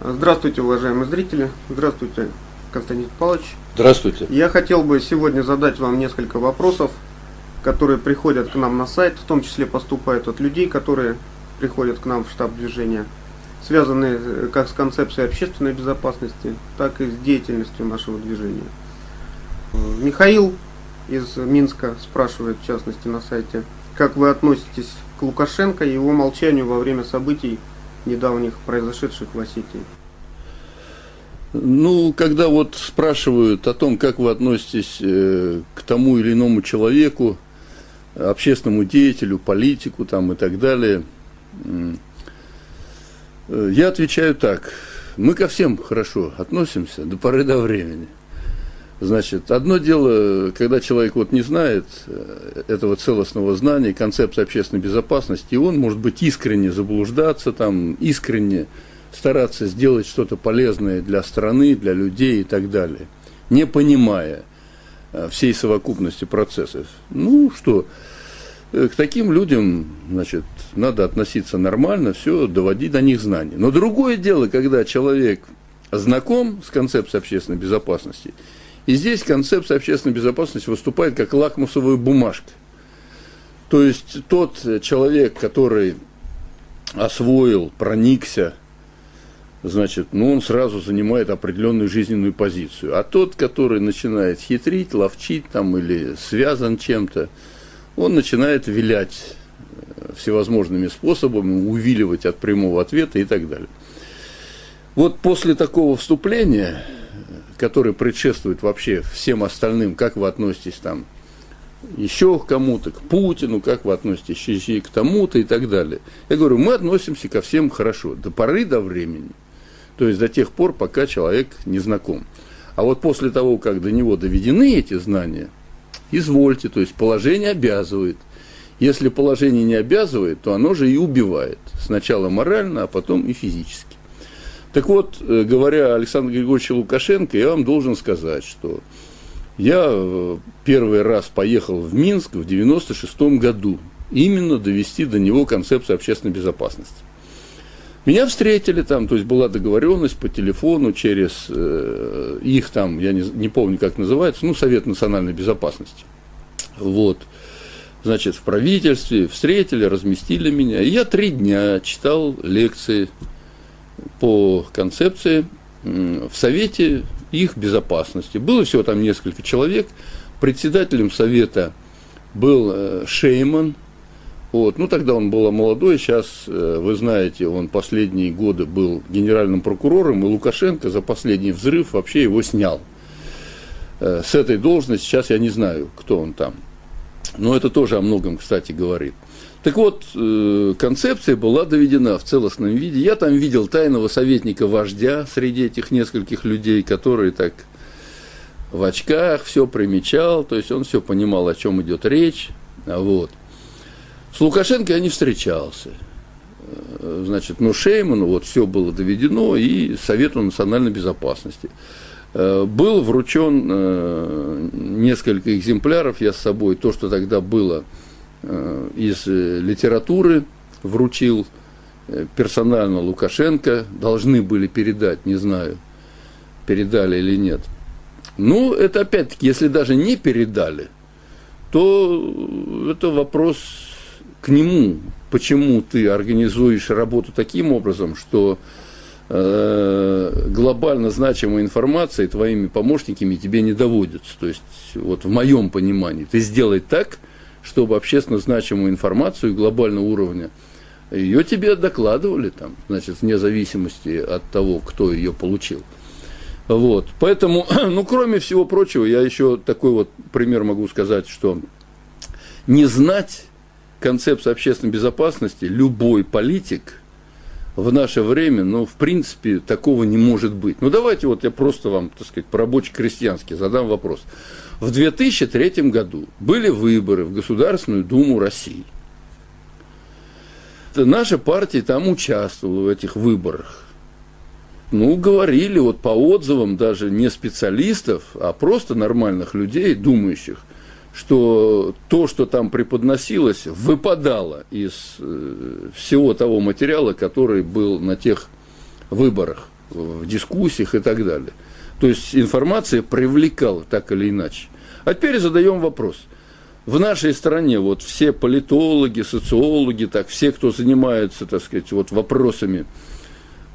Здравствуйте, уважаемые зрители. Здравствуйте, Константин Павлович. Здравствуйте. Я хотел бы сегодня задать вам несколько вопросов, которые приходят к нам на сайт, в том числе поступают от людей, которые приходят к нам в штаб движения, связанные э, как с концепцией общественной безопасности, так и с деятельностью нашего движения. Михаил из Минска спрашивает, в частности, на сайте, как вы относитесь к Лукашенко и его молчанию во время событий недавних произошедших в Осетии? Ну, когда вот спрашивают о том, как вы относитесь э, к тому или иному человеку, общественному деятелю, политику там и так далее, э, я отвечаю так. Мы ко всем хорошо относимся до поры до времени. Значит, одно дело, когда человек вот не знает э, этого целостного знания, концепции общественной безопасности, и он может быть искренне заблуждаться, там, искренне стараться сделать что-то полезное для страны, для людей и так далее, не понимая э, всей совокупности процессов. Ну что, э, к таким людям, значит, надо относиться нормально, все, доводить до них знаний. Но другое дело, когда человек знаком с концепцией общественной безопасности – и здесь концепция общественной безопасности выступает как лакмусовая бумажка. То есть тот человек, который освоил, проникся, значит, ну, он сразу занимает определенную жизненную позицию. А тот, который начинает хитрить, ловчить там или связан чем-то, он начинает вилять э, всевозможными способами, увиливать от прямого ответа и так далее. Вот после такого вступления который предшествует вообще всем остальным, как вы относитесь там еще к кому-то, к Путину, как вы относитесь к тому-то и так далее. Я говорю, мы относимся ко всем хорошо, до поры до времени. То есть до тех пор, пока человек не знаком. А вот после того, как до него доведены эти знания, извольте, то есть положение обязывает. Если положение не обязывает, то оно же и убивает. Сначала морально, а потом и физически. Так вот, э, говоря о Александре Григорьевиче Лукашенко, я вам должен сказать, что я э, первый раз поехал в Минск в 96 году, именно довести до него концепцию общественной безопасности. Меня встретили там, то есть была договоренность по телефону через э, их там, я не, не помню, как называется, ну, Совет национальной безопасности. Вот. Значит, в правительстве встретили, разместили меня. И я три дня читал лекции по концепции в Совете их безопасности. Было всего там несколько человек. Председателем Совета был э, Шейман. Вот. Ну, тогда он был молодой, сейчас, э, вы знаете, он последние годы был генеральным прокурором, и Лукашенко за последний взрыв вообще его снял. Э, с этой должности сейчас я не знаю, кто он там. Но это тоже о многом, кстати, говорит. Так вот, э, концепция была доведена в целостном виде. Я там видел тайного советника вождя среди этих нескольких людей, которые так в очках все примечал, то есть он все понимал, о чем идет речь. Вот. С Лукашенко я не встречался. Э, значит, но Шейману вот все было доведено и Совету национальной безопасности. Э, был вручен несколько экземпляров, я с собой, то, что тогда было – из э, литературы вручил э, персонально Лукашенко, должны были передать, не знаю, передали или нет. Ну, это опять-таки, если даже не передали, то это вопрос к нему, почему ты организуешь работу таким образом, что э, глобально значимая информация твоими помощниками тебе не доводится. То есть, вот в моем понимании, ты сделай так, чтобы общественно значимую информацию глобального уровня, ее тебе докладывали там, значит, вне зависимости от того, кто ее получил. Вот. Поэтому, ну, кроме всего прочего, я еще такой вот пример могу сказать, что не знать концепцию общественной безопасности любой политик в наше время, ну, в принципе, такого не может быть. Ну, давайте вот я просто вам, так сказать, по-рабоче-крестьянски задам вопрос. В 2003 году были выборы в Государственную Думу России. Наша партия там участвовала в этих выборах. Ну, говорили вот по отзывам даже не специалистов, а просто нормальных людей, думающих, что то, что там преподносилось, выпадало из э, всего того материала, который был на тех выборах. в дискуссиях и так далее. То есть информация привлекала так или иначе. А теперь задаем вопрос. В нашей стране вот все политологи, социологи, так, все, кто занимается, так сказать, вот вопросами,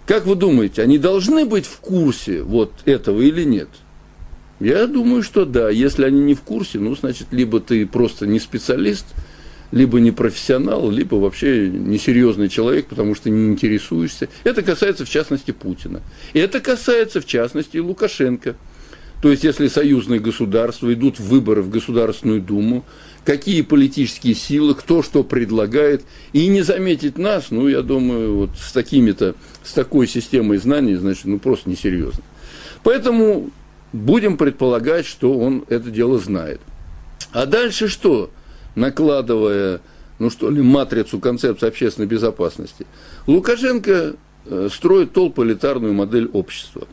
как вы думаете, они должны быть в курсе вот этого или нет? Я думаю, что да. Если они не в курсе, ну, значит, либо ты просто не специалист, либо не профессионал, либо вообще несерьезный человек, потому что не интересуешься. Это касается, в частности, Путина. И это касается, в частности, Лукашенко. То есть, если союзные государства идут в выборы в Государственную Думу, какие политические силы, кто что предлагает, и не заметить нас, ну, я думаю, вот с такими-то, с такой системой знаний, значит, ну, просто несерьезно. Поэтому будем предполагать, что он это дело знает. А дальше что? Накладывая, ну что ли, матрицу концепции общественной безопасности, Лукашенко э, строит толполитарную модель общества.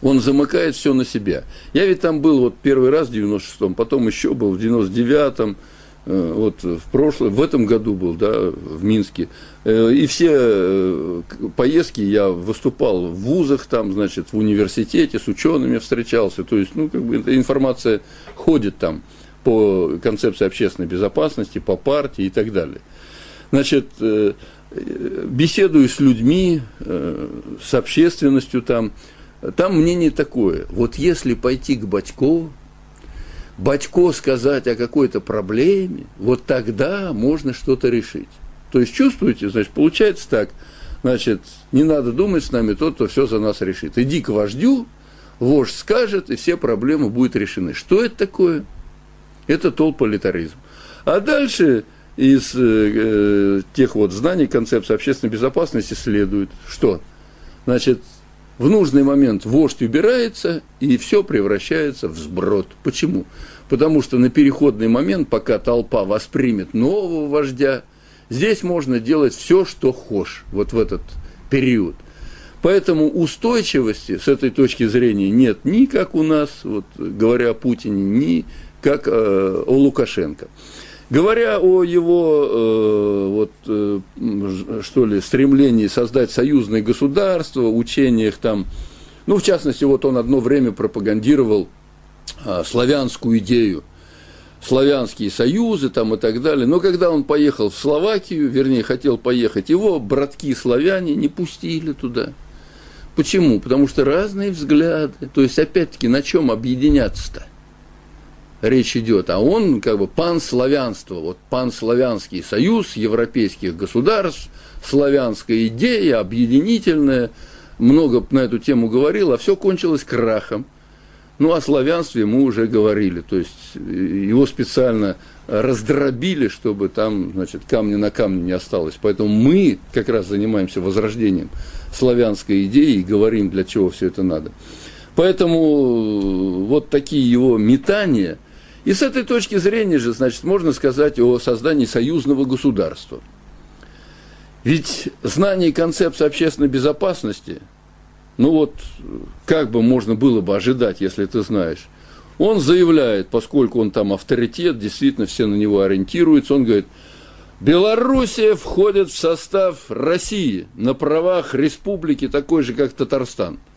Он замыкает все на себя. Я ведь там был вот первый раз в 96-м, потом еще был в 99-м, Э, вот в прошлом, в этом году был, да, в Минске. Э, и все э, поездки я выступал в вузах, там, значит, в университете, с учеными встречался. То есть, ну, как бы информация ходит там по концепции общественной безопасности, по партии и так далее. Значит, беседую с людьми, с общественностью там, там мнение такое, вот если пойти к Батькову, Батько сказать о какой-то проблеме, вот тогда можно что-то решить. То есть чувствуете, значит, получается так, значит, не надо думать с нами тот, кто все за нас решит. Иди к вождю, вождь скажет, и все проблемы будут решены. Что это такое? Это толполитаризм. А дальше из э, э, тех вот знаний концепции общественной безопасности следует, что, значит, в нужный момент вождь убирается, и все превращается в сброд. Почему? Потому что на переходный момент, пока толпа воспримет нового вождя, здесь можно делать все, что хочешь, вот в этот период. Поэтому устойчивости с этой точки зрения нет ни как у нас, вот, говоря о Путине, ни как э, о Лукашенко. Говоря о его э, вот, э, что ли, стремлении создать союзное государство, учениях там, ну, в частности, вот он одно время пропагандировал славянскую идею, славянские союзы там и так далее. Но когда он поехал в Словакию, вернее, хотел поехать, его братки-славяне не пустили туда. Почему? Потому что разные взгляды. То есть, опять-таки, на чем объединяться-то? речь идет, а он как бы панславянство, вот панславянский союз европейских государств, славянская идея, объединительная, много на эту тему говорил, а все кончилось крахом. Ну, о славянстве мы уже говорили, то есть его специально раздробили, чтобы там, значит, камня на камне не осталось. Поэтому мы как раз занимаемся возрождением славянской идеи и говорим, для чего все это надо. Поэтому вот такие его метания – и с этой точки зрения же, значит, можно сказать о создании союзного государства. Ведь знание концепции общественной безопасности, ну вот, как бы можно было бы ожидать, если ты знаешь, он заявляет, поскольку он там авторитет, действительно все на него ориентируются, он говорит, Белоруссия входит в состав России на правах республики такой же, как Татарстан –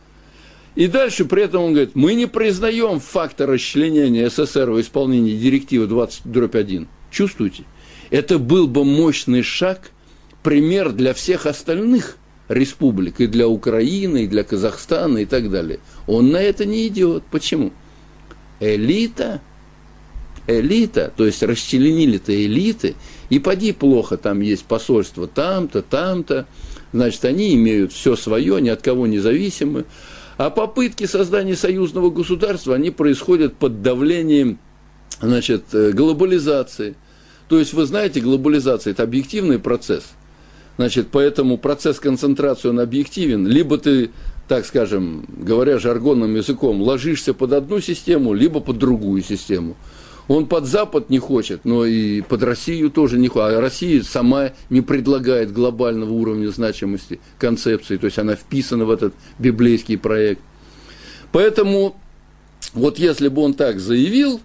и дальше при этом он говорит, мы не признаем факта расчленения СССР в исполнении директивы 20-1. Чувствуете? Это был бы мощный шаг, пример для всех остальных республик, и для Украины, и для Казахстана, и так далее. Он на это не идет. Почему? Элита, элита, то есть расчленили-то элиты, и поди плохо, там есть посольство там-то, там-то, значит, они имеют все свое, ни от кого независимы, а попытки создания союзного государства, они происходят под давлением значит, э, глобализации. То есть, вы знаете, глобализация – это объективный процесс. Значит, поэтому процесс концентрации, он объективен. Либо ты, так скажем, говоря жаргонным языком, ложишься под одну систему, либо под другую систему. Он под Запад не хочет, но и под Россию тоже не хочет. А Россия сама не предлагает глобального уровня значимости концепции, то есть она вписана в этот библейский проект. Поэтому вот если бы он так заявил,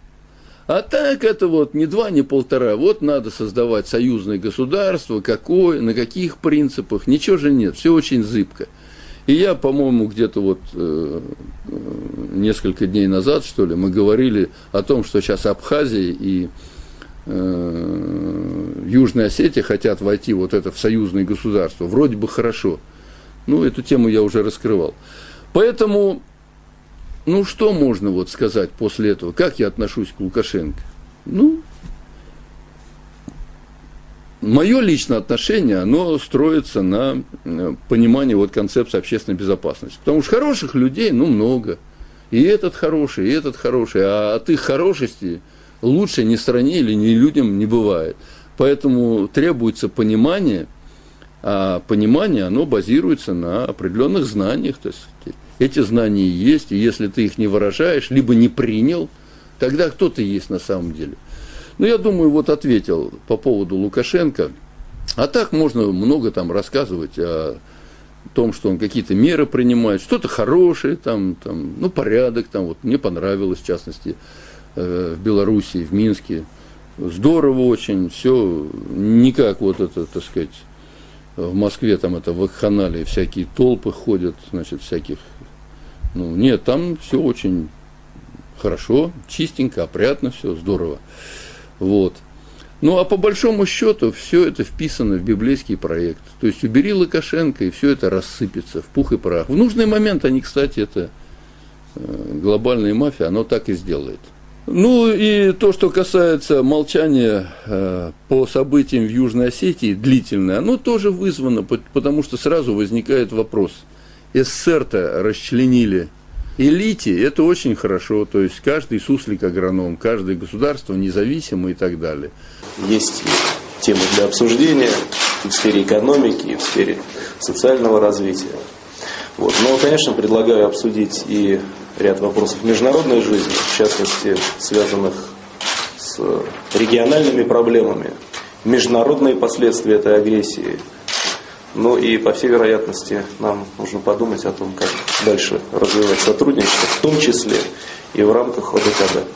а так это вот не два, не полтора, вот надо создавать союзное государство, какое, на каких принципах, ничего же нет, все очень зыбко. И я, по-моему, где-то вот э, э, несколько дней назад, что ли, мы говорили о том, что сейчас Абхазия и э, Южная Осетия хотят войти вот это в союзное государство. Вроде бы хорошо. Ну, эту тему я уже раскрывал. Поэтому, ну, что можно вот сказать после этого? Как я отношусь к Лукашенко? Ну, мое личное отношение, оно строится на э, понимании вот концепции общественной безопасности. Потому что хороших людей, ну, много. И этот хороший, и этот хороший. А от их хорошести лучше ни стране или ни людям не бывает. Поэтому требуется понимание, а понимание, оно базируется на определенных знаниях. То есть эти знания есть, и если ты их не выражаешь, либо не принял, тогда кто ты есть на самом деле – ну, я думаю, вот ответил по поводу Лукашенко. А так можно много там рассказывать о том, что он какие-то меры принимает, что-то хорошее, там, там, ну, порядок, там, вот мне понравилось, в частности, э, в Белоруссии, в Минске. Здорово очень, все, не как вот это, так сказать, в Москве там это в Акханале всякие толпы ходят, значит, всяких, ну, нет, там все очень хорошо, чистенько, опрятно, все здорово. Вот. Ну а по большому счету все это вписано в библейский проект. То есть убери Лукашенко, и все это рассыпется в пух и прах. В нужный момент они, кстати, это э, глобальная мафия, оно так и сделает. Ну и то, что касается молчания э, по событиям в Южной Осетии, длительное, оно тоже вызвано, потому что сразу возникает вопрос. СССР-то расчленили элите это очень хорошо, то есть каждый суслик агроном, каждое государство независимо и так далее. Есть темы для обсуждения и в сфере экономики, и в сфере социального развития. Вот. Но, конечно, предлагаю обсудить и ряд вопросов международной жизни, в частности, связанных с региональными проблемами, международные последствия этой агрессии, ну и, по всей вероятности, нам нужно подумать о том, как дальше развивать сотрудничество, в том числе и в рамках ОДКБ.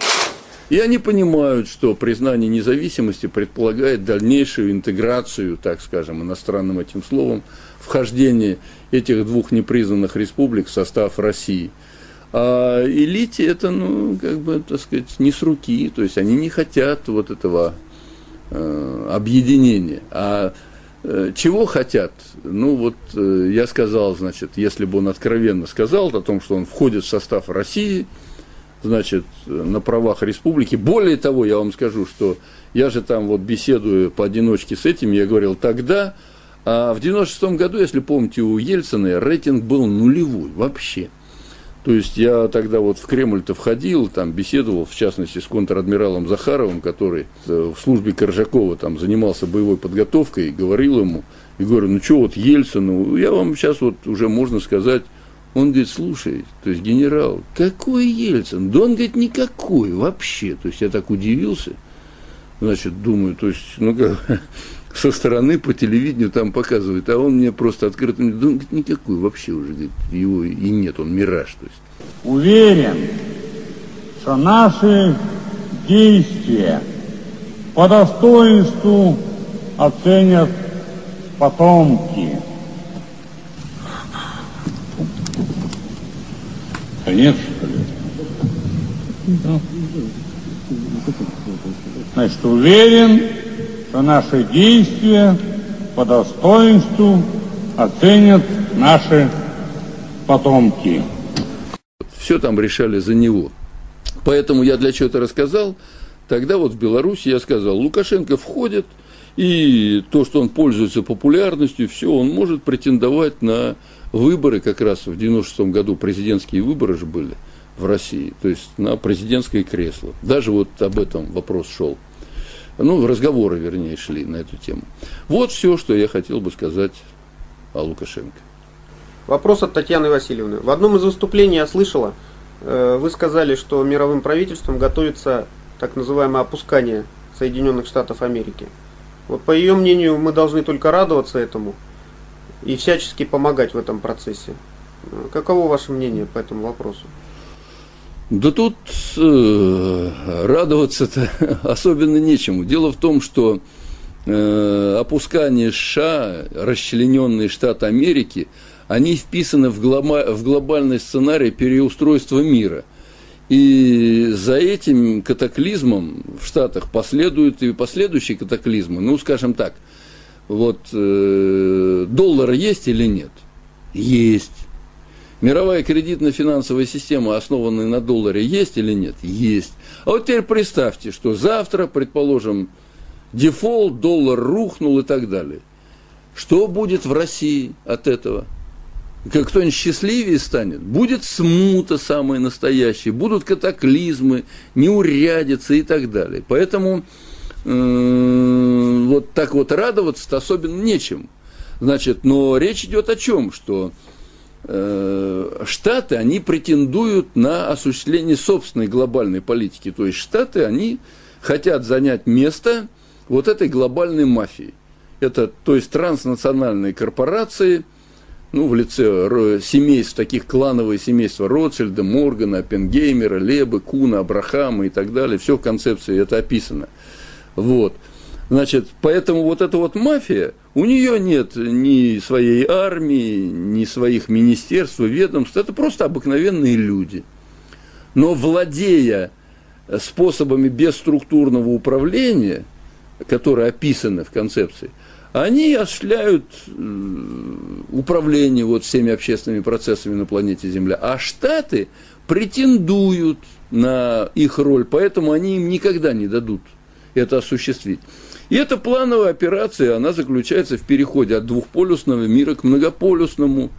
И они понимают, что признание независимости предполагает дальнейшую интеграцию, так скажем, иностранным этим словом, вхождение этих двух непризнанных республик в состав России. А элите это, ну, как бы, так сказать, не с руки, то есть они не хотят вот этого э, объединения. А чего хотят? Ну вот э, я сказал, значит, если бы он откровенно сказал о том, что он входит в состав России, значит, на правах республики. Более того, я вам скажу, что я же там вот беседую поодиночке с этим, я говорил тогда, а в 96 году, если помните, у Ельцина рейтинг был нулевой вообще – то есть я тогда вот в Кремль-то входил, там беседовал, в частности, с контр-адмиралом Захаровым, который э, в службе Коржакова там занимался боевой подготовкой, говорил ему, и говорю, ну что вот Ельцину, я вам сейчас вот уже можно сказать, он говорит, слушай, то есть генерал, какой Ельцин? Да он говорит, никакой вообще. То есть я так удивился, значит, думаю, то есть, ну как, со стороны по телевидению там показывают, а он мне просто открыто говорит, он никакой вообще уже, говорит, его и нет, он мираж. То есть. Уверен, что наши действия по достоинству оценят потомки. Конец, что. Значит, уверен, что наши действия по достоинству оценят наши потомки. Все там решали за него. Поэтому я для чего то рассказал. Тогда вот в Беларуси я сказал, Лукашенко входит, и то, что он пользуется популярностью, все, он может претендовать на выборы, как раз в 96 году президентские выборы же были в России, то есть на президентское кресло. Даже вот об этом вопрос шел ну, разговоры, вернее, шли на эту тему. Вот все, что я хотел бы сказать о Лукашенко. Вопрос от Татьяны Васильевны. В одном из выступлений я слышала, э, вы сказали, что мировым правительством готовится так называемое опускание Соединенных Штатов Америки. Вот по ее мнению, мы должны только радоваться этому и всячески помогать в этом процессе. Э, каково ваше мнение по этому вопросу? Да тут э, радоваться-то особенно нечему. Дело в том, что э, опускание США, расчлененный штат Америки, они вписаны в, глоба, в глобальный сценарий переустройства мира. И за этим катаклизмом в Штатах последуют и последующие катаклизмы. Ну, скажем так, вот э, доллар есть или нет? Есть. Мировая кредитно-финансовая система, основанная на долларе, есть или нет? Есть. А вот теперь представьте, что завтра, предположим, дефолт, доллар рухнул и так далее. Что будет в России от этого? Как кто-нибудь счастливее станет? Будет смута самая настоящая, будут катаклизмы, неурядицы и так далее. Поэтому э, вот так вот радоваться особенно нечем. Значит, но речь идет о чем? Что Штаты, они претендуют на осуществление собственной глобальной политики. То есть Штаты, они хотят занять место вот этой глобальной мафии. Это, то есть, транснациональные корпорации, ну, в лице семейств, таких клановые семейства Ротшильда, Моргана, Оппенгеймера, Лебы, Куна, Абрахама и так далее. Все в концепции это описано. Вот. Значит, поэтому вот эта вот мафия, у нее нет ни своей армии, ни своих министерств, ведомств, это просто обыкновенные люди. Но владея способами бесструктурного управления, которые описаны в концепции, они осуществляют управление вот всеми общественными процессами на планете Земля, а Штаты претендуют на их роль, поэтому они им никогда не дадут это осуществить. И эта плановая операция, она заключается в переходе от двухполюсного мира к многополюсному.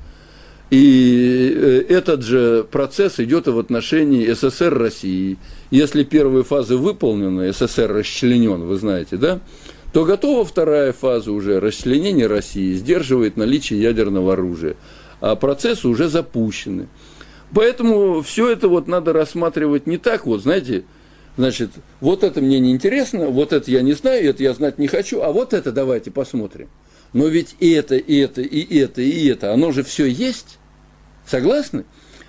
И э, этот же процесс идет и в отношении СССР России. Если первая фаза выполнена, СССР расчленен, вы знаете, да, то готова вторая фаза уже, расчленение России, сдерживает наличие ядерного оружия. А процессы уже запущены. Поэтому все это вот надо рассматривать не так вот, знаете, Значит, вот это мне не интересно, вот это я не знаю, это я знать не хочу, а вот это давайте посмотрим. Но ведь и это, и это, и это, и это, оно же все есть. Согласны?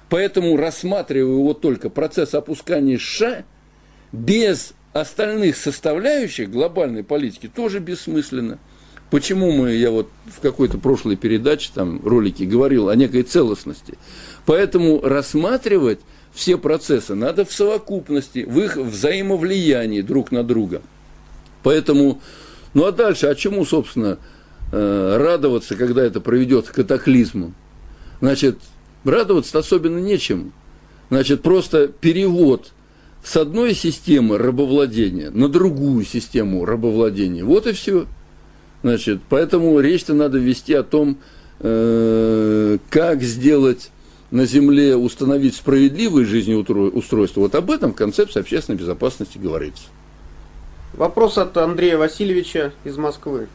Поэтому рассматриваю вот только процесс опускания США без остальных составляющих глобальной политики тоже бессмысленно. Почему мы, я вот в какой-то прошлой передаче, там, ролике говорил о некой целостности. Поэтому рассматривать все процессы надо в совокупности, в их взаимовлиянии друг на друга. Поэтому, ну а дальше, а чему, собственно, э, радоваться, когда это приведет к катаклизму? Значит, радоваться особенно нечем. Значит, просто перевод с одной системы рабовладения на другую систему рабовладения. Вот и все. Значит, поэтому речь-то надо вести о том, э, как сделать на Земле установить справедливое жизнеустройство, вот об этом в концепции общественной безопасности говорится. Вопрос от Андрея Васильевича из Москвы.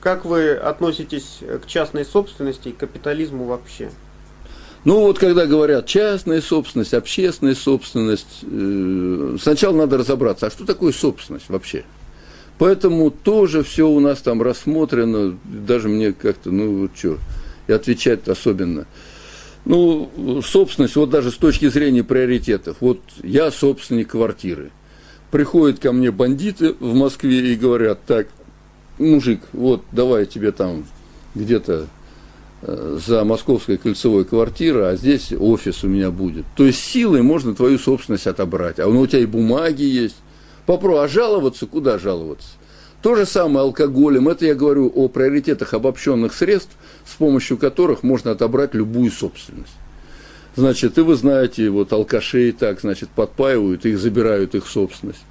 Как вы относитесь к частной собственности и капитализму вообще? Ну вот когда говорят частная собственность, общественная собственность, э, сначала надо разобраться, а что такое собственность вообще? Поэтому тоже все у нас там рассмотрено, даже мне как-то, ну вот что, и отвечать особенно. Ну, собственность, вот даже с точки зрения приоритетов. Вот я собственник квартиры. Приходят ко мне бандиты в Москве и говорят, так, мужик, вот давай тебе там где-то э, за московской кольцевой квартирой, а здесь офис у меня будет. То есть силой можно твою собственность отобрать. А у тебя и бумаги есть. Попробуй, а жаловаться, куда жаловаться? То же самое алкоголем. Это я говорю о приоритетах обобщенных средств, с помощью которых можно отобрать любую собственность. Значит, и вы знаете, вот алкашей так, значит, подпаивают, их забирают их собственность.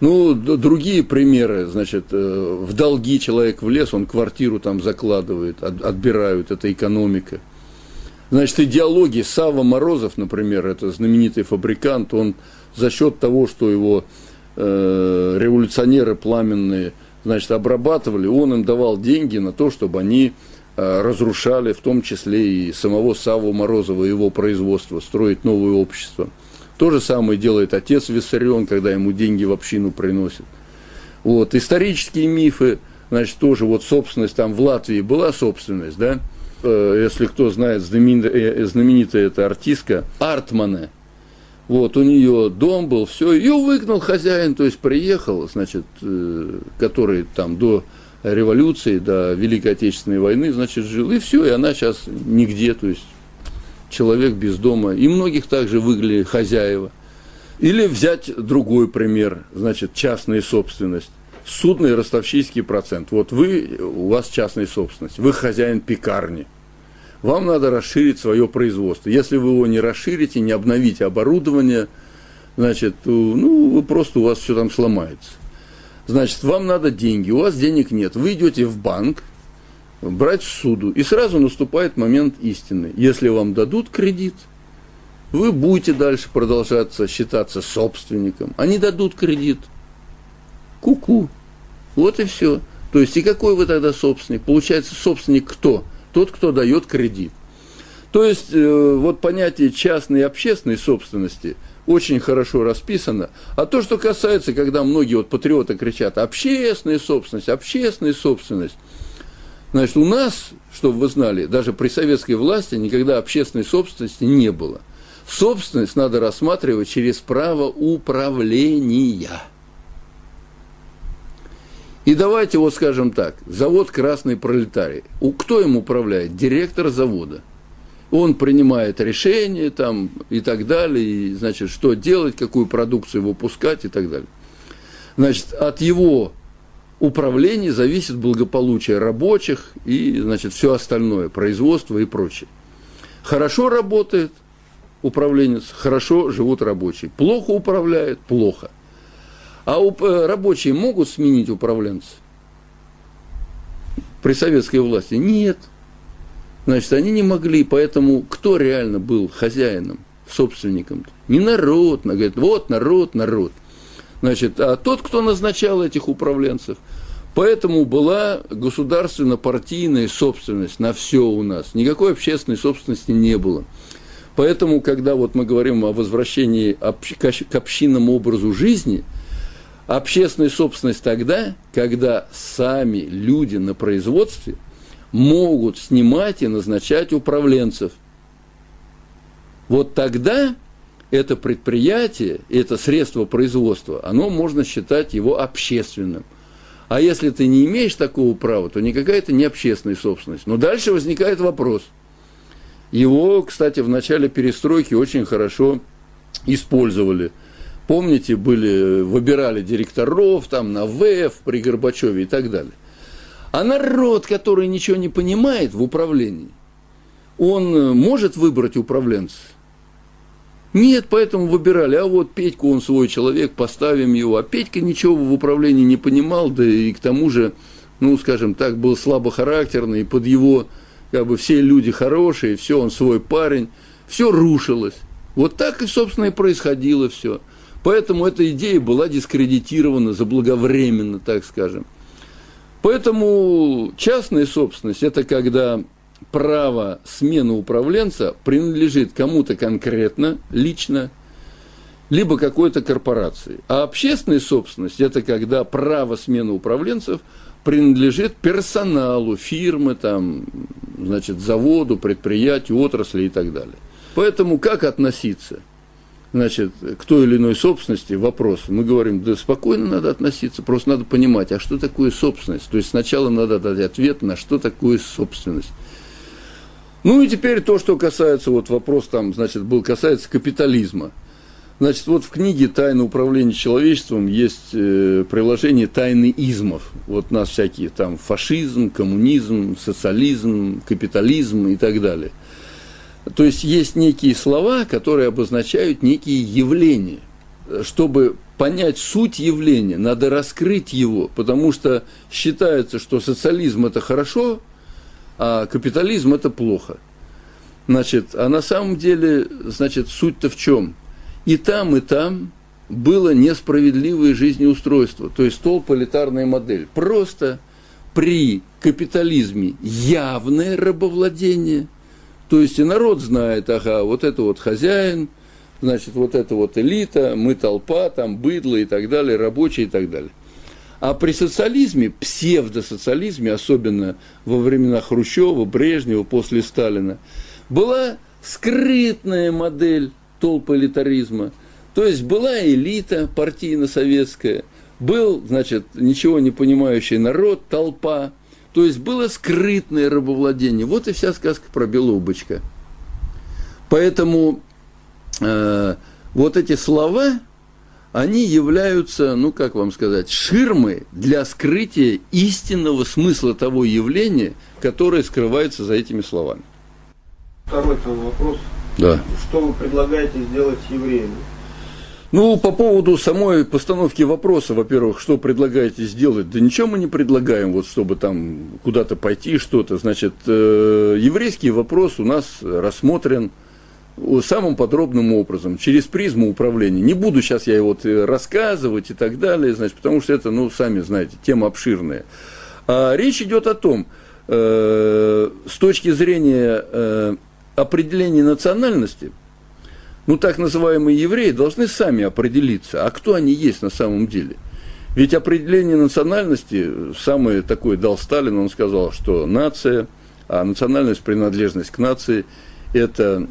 Ну, другие примеры, значит, э, в долги человек влез, он квартиру там закладывает, отбирают, это экономика. Значит, идеология Сава Морозов, например, это знаменитый фабрикант, он за счет того, что его э, революционеры пламенные, значит, обрабатывали, он им давал деньги на то, чтобы они разрушали, в том числе и самого Саву Морозова, его производство, строить новое общество. То же самое делает отец Виссарион, когда ему деньги в общину приносят. Вот. Исторические мифы, значит, тоже вот собственность там в Латвии была собственность, да, э, если кто знает, знаменитая, э, знаменитая эта артистка Артмана, вот, у нее дом был, все, ее выгнал хозяин, то есть приехал, значит, э, который там до революции, до Великой Отечественной войны, значит, жил. И все, и она сейчас нигде, то есть человек без дома. И многих также выгнали хозяева. Или взять другой пример, значит, частная собственность. Судный ростовщийский процент. Вот вы, у вас частная собственность, вы хозяин пекарни. Вам надо расширить свое производство. Если вы его не расширите, не обновите оборудование, значит, ну, вы просто у вас все там сломается. Значит, вам надо деньги, у вас денег нет. Вы идете в банк, брать суду, и сразу наступает момент истины. Если вам дадут кредит, вы будете дальше продолжаться считаться собственником. Они дадут кредит. Ку-ку. Вот и все. То есть, и какой вы тогда собственник? Получается, собственник кто? Тот, кто дает кредит. То есть, э, вот понятие частной и общественной собственности очень хорошо расписано. А то, что касается, когда многие вот патриоты кричат, общественная собственность, общественная собственность, значит, у нас, чтобы вы знали, даже при советской власти никогда общественной собственности не было. Собственность надо рассматривать через право управления – и давайте вот скажем так, завод «Красный пролетарий». Кто им управляет? Директор завода. Он принимает решения там и так далее, и, значит, что делать, какую продукцию выпускать и так далее. Значит, от его управления зависит благополучие рабочих и, значит, все остальное, производство и прочее. Хорошо работает управленец, хорошо живут рабочие. Плохо управляет, плохо. А э, рабочие могут сменить управленца? При советской власти? Нет. Значит, они не могли, поэтому кто реально был хозяином, собственником? Не народ, говорит, вот народ, народ. Значит, а тот, кто назначал этих управленцев. Поэтому была государственно-партийная собственность на все у нас. Никакой общественной собственности не было. Поэтому, когда вот мы говорим о возвращении к общинному образу жизни – Общественная собственность тогда, когда сами люди на производстве могут снимать и назначать управленцев. Вот тогда это предприятие, это средство производства, оно можно считать его общественным. А если ты не имеешь такого права, то никакая это не общественная собственность. Но дальше возникает вопрос. Его, кстати, в начале перестройки очень хорошо использовали – Помните, были, выбирали директоров там на ВЭФ при Горбачеве и так далее. А народ, который ничего не понимает в управлении, он может выбрать управленца? Нет, поэтому выбирали. А вот Петьку, он свой человек, поставим его. А Петька ничего в управлении не понимал, да и к тому же, ну, скажем так, был слабохарактерный, и под его, как бы, все люди хорошие, все, он свой парень, все рушилось. Вот так и, собственно, и происходило все. Поэтому эта идея была дискредитирована заблаговременно, так скажем. Поэтому частная собственность – это когда право смены управленца принадлежит кому-то конкретно, лично, либо какой-то корпорации. А общественная собственность – это когда право смены управленцев принадлежит персоналу, фирмы, там, значит, заводу, предприятию, отрасли и так далее. Поэтому как относиться – значит, к той или иной собственности вопрос, мы говорим, да спокойно надо относиться, просто надо понимать, а что такое собственность? То есть сначала надо дать ответ на что такое собственность. Ну и теперь то, что касается, вот вопрос там, значит, был, касается капитализма. Значит, вот в книге «Тайна управления человечеством» есть э, приложение «Тайны измов». Вот у нас всякие там фашизм, коммунизм, социализм, капитализм и так далее – то есть есть некие слова, которые обозначают некие явления. Чтобы понять суть явления, надо раскрыть его, потому что считается, что социализм это хорошо, а капитализм это плохо. Значит, а на самом деле, значит, суть-то в чем? И там, и там было несправедливое жизнеустройство, то есть толполитарная модель. Просто при капитализме явное рабовладение – то есть и народ знает, ага, вот это вот хозяин, значит, вот это вот элита, мы толпа, там быдло и так далее, рабочие и так далее. А при социализме, псевдосоциализме, особенно во времена Хрущева, Брежнева, после Сталина, была скрытная модель толполитаризма. То есть была элита партийно-советская, был, значит, ничего не понимающий народ, толпа, то есть было скрытное рабовладение. Вот и вся сказка про Белобочка. Поэтому э, вот эти слова, они являются, ну как вам сказать, ширмой для скрытия истинного смысла того явления, которое скрывается за этими словами. Второй там вопрос. Да. Что вы предлагаете сделать с евреями? Ну, по поводу самой постановки вопроса, во-первых, что предлагаете сделать? Да ничего мы не предлагаем, вот чтобы там куда-то пойти, что-то. Значит, э, еврейский вопрос у нас рассмотрен самым подробным образом, через призму управления. Не буду сейчас я его вот рассказывать и так далее, значит, потому что это, ну, сами знаете, тема обширная. А речь идет о том, э, с точки зрения э, определения национальности – ну, так называемые евреи должны сами определиться, а кто они есть на самом деле. Ведь определение национальности, самое такое дал Сталин, он сказал, что нация, а национальность, принадлежность к нации – это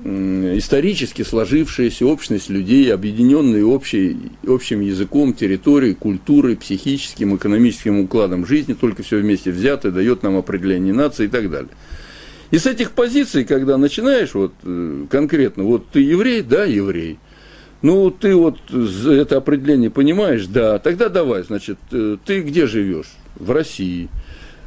исторически сложившаяся общность людей, объединенные общей, общим языком, территорией, культурой, психическим, экономическим укладом жизни, только все вместе взятое дает нам определение нации и так далее. И с этих позиций, когда начинаешь вот э, конкретно, вот ты еврей, да, еврей. Ну, ты вот это определение понимаешь, да, тогда давай, значит, э, ты где живешь? В России.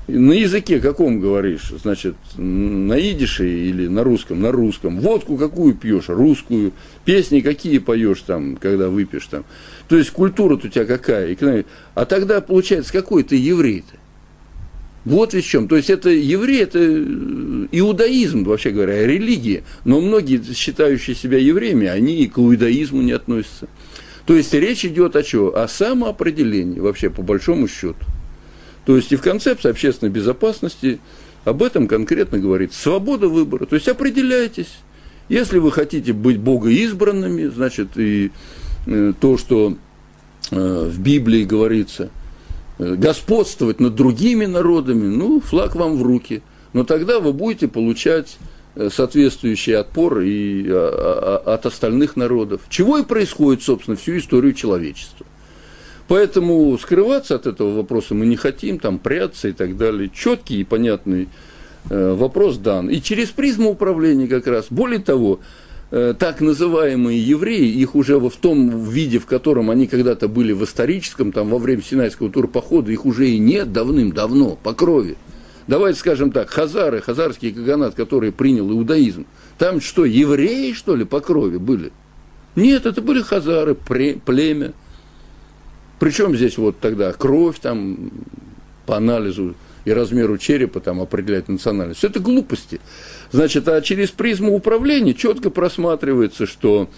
На языке каком говоришь? Значит, на идише или на русском? На русском. Водку какую пьешь? Русскую. Песни какие поешь там, когда выпьешь там? То есть культура у тебя какая? А тогда получается, какой ты еврей-то? Вот в чем. То есть это евреи, это иудаизм, вообще говоря, религия. Но многие, считающие себя евреями, они и к иудаизму не относятся. То есть речь идет о чем? О самоопределении, вообще по большому счету. То есть и в концепции общественной безопасности об этом конкретно говорит. Свобода выбора. То есть определяйтесь. Если вы хотите быть богоизбранными, значит, и э, то, что э, в Библии говорится – Э, господствовать над другими народами, ну, флаг вам в руки. Но тогда вы будете получать э, соответствующий отпор и а, а, от остальных народов. Чего и происходит, собственно, всю историю человечества. Поэтому скрываться от этого вопроса мы не хотим, там прятаться и так далее. Четкий и понятный э, вопрос дан. И через призму управления как раз. Более того, Э, так называемые евреи, их уже в том виде, в котором они когда-то были в историческом, там, во время Синайского турпохода, их уже и нет давным-давно, по крови. Давайте скажем так, хазары, хазарский каганат, который принял иудаизм, там что, евреи, что ли, по крови были? Нет, это были хазары, племя. Причем здесь вот тогда кровь там по анализу и размеру черепа там определять национальность. Это глупости. Значит, а через призму управления четко просматривается, что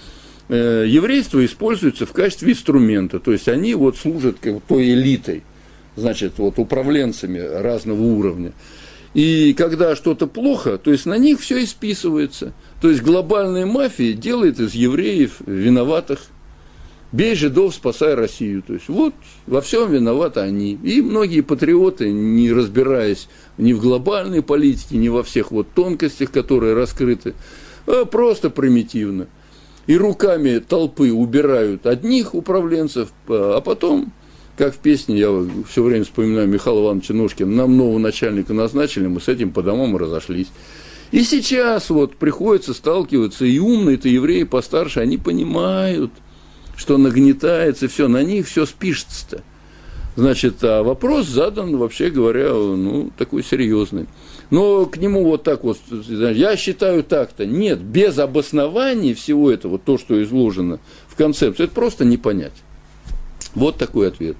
э, еврейство используется в качестве инструмента, то есть они вот служат как той элитой, значит, вот управленцами разного уровня. И когда что-то плохо, то есть на них все и списывается. То есть глобальная мафия делает из евреев виноватых – Бей жидов, спасай Россию. То есть вот во всем виноваты они. И многие патриоты, не разбираясь ни в глобальной политике, ни во всех вот тонкостях, которые раскрыты, а просто примитивно. И руками толпы убирают одних управленцев, а потом, как в песне, я все время вспоминаю Михаила Ивановича Ножкина, нам нового начальника назначили, мы с этим по домам разошлись. И сейчас вот приходится сталкиваться, и умные-то евреи постарше, они понимают – что нагнетается, все, на них все спишется-то. Значит, а вопрос задан, вообще говоря, ну, такой серьезный. Но к нему вот так вот, я считаю так-то. Нет, без обоснований всего этого, то, что изложено в концепции, это просто не понять. Вот такой ответ.